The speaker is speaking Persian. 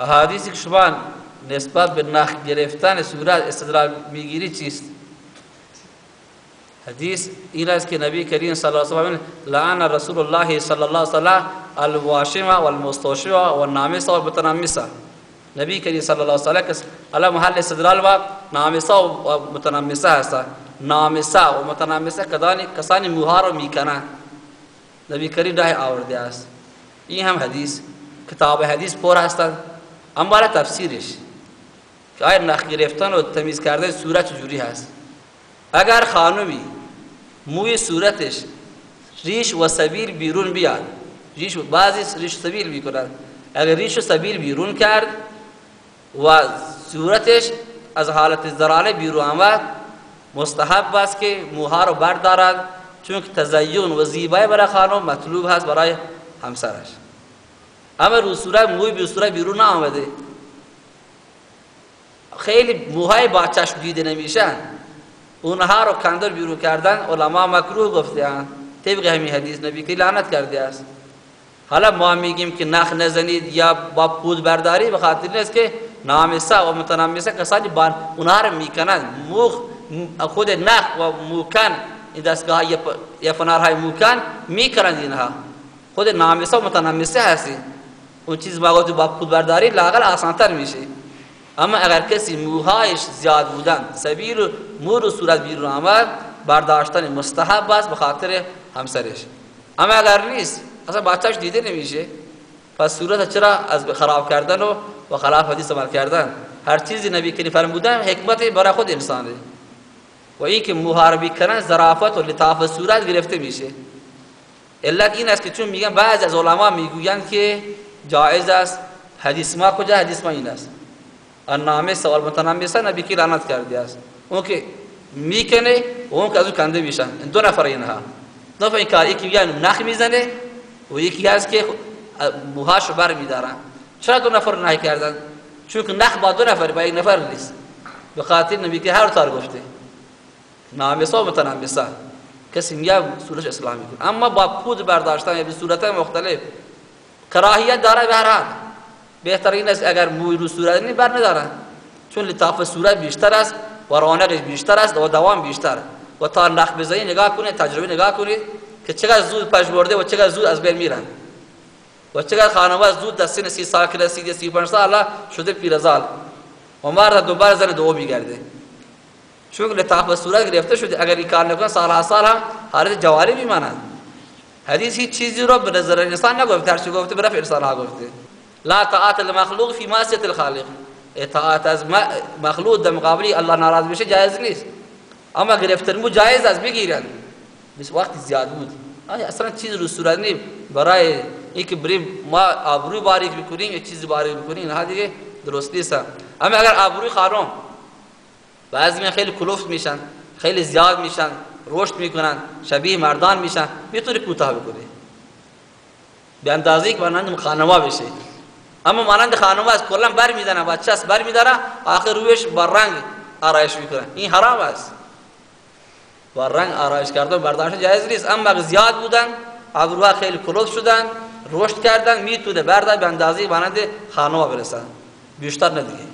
احادیثی که شما نسبت به نخ گرفتن صورت استدلال می‌گیری چیست حدیث این است که نبی کریم صلی الله علیه و لعن رسول الله صلی الله علیه و سلم الواشم والمستوشم والنامس والمتنمس نبی کریم صلی الله علیه و سلم محل استدلال و نامسا و متنمسه هست نامسا و متنمسه کدانی کسانی موها رو می‌کنن نبی کریم راه آورده است این هم حدیث کتاب حدیث پر هستند اما تفسیرش که آیا نخ گرفتن و تمیز کردن صورت چجوری هست؟ اگر خانمی موی صورتش ریش و سبیل بیرون بیاد ریش بعضی ریش سبیل می‌کنند اگر ریش و سبیل بیرون کرد و صورتش از حالت زراله بیرون آمد مستحب است که موها رو بردارد چون تزیین و زیبایی برای خانم مطلوب هست برای همسرش. اما رو صورت موی به صورت بیرون آمده خیلی موهای با چشم دیده نمیشن. اونها رو کندر بیرون کردن علما مکروه گفتن طبق همین حدیث نبی که لعنت کرده است. حالا ما میگیم که نخ نزنید یا با پود برداری به خاطر نیست که نامسه و متنامسه کسانی بان اونها رو می‌کنن. موخ خود نخ و موکن این دستگاه یا فنارهای موکن می‌کنند اینها. خود نامسه و متنامسه هستی. اون چیز با با پود برداری لاغل آسانتر میشه اما اگر کسی موهایش زیاد بودن سبیل مور و صورت بیرون آمد برداشتن مستحب است به خاطر همسرش. اما اگر نیست اصلا بچهش دیده نمیشه. پس صورت چرا از خراب کردن و و خلاف حدیث عمل کردن؟ هر چیزی نبی کریم فرمودن حکمت برای خود انسانه. و این که محاربی کردن ظرافت و لطافت صورت گرفته میشه. علت این است که چون میگن بعض از علما می‌گویند که جایز است. حدیث ما کجا؟ حدیث ما این است. النامه سوال متنامسه نبی کی لعنت کرده است؟ اون که می‌کنه اون که از کنده میشن. دو نفر اینها. دو نفر این کار یکی میگن نخ می‌زنه و یکی هست که موهاش بر میدارن چرا دو نفر نهی کردن؟ چون نخ با دو نفر با یک نفر نیست. به خاطر نبی که هر تار گفته. نامسه و متنامسه کسی میگه صورت اسلامی. کن اما با پود برداشتن یا به صورت مختلف. کراهیت داره به هر بهترین است اگر موی رو صورت نی بر ندارن چون لطافت صورت بیشتر است و رونقش بیشتر است و دوام بیشتر و تا نخ بزنی نگاه کنید تجربه نگاه کنید که چقدر زود پش برده و چقدر زود از بین میرن و چقدر خانواده زود در سن سی سال سی پنج سال شده پیرزال و مرد دوباره زن دو میگرده چون لطافت صورت گرفته شده اگر این کار نکنه سال سال هم حالت جواری میمانند حدیث هیچ چیزی رو به نظر انسان نگفته هر چی گفته رفع انسان ها گفته. لا طاعت المخلوق فی معصیت الخالق. اطاعت از مخلوق در مقابل الله ناراض بشه جایز نیست. اما گرفتن مو جایز است بگیرن. بس وقت زیاد بود. اصلا چیز رو صورت نیم. برای اینکه بریم ما آبروی باریک بکنیم یا چیزی باریک بکنیم نه دیگه درست نیست. اما اگر آبروی خانم بعضی خیلی کلوفت میشن خیلی زیاد میشن. رشد می‌کنن شبیه مردان میشن می‌تونی کوتاه بکنی. به اندازه که مانند خانما بشه. اما مانند خانم از کلا بر میدنه بچه است بر میداره آخر رویش با رنگ آرایش می‌کنه این حرام است. با رنگ آرایش کردن برداشت جایز نیست. اما زیاد بودن ابروها خیلی کلوف شدن رشد کردن می‌تونه برده به اندازه مانند خانم برسن. بیشتر ندیگه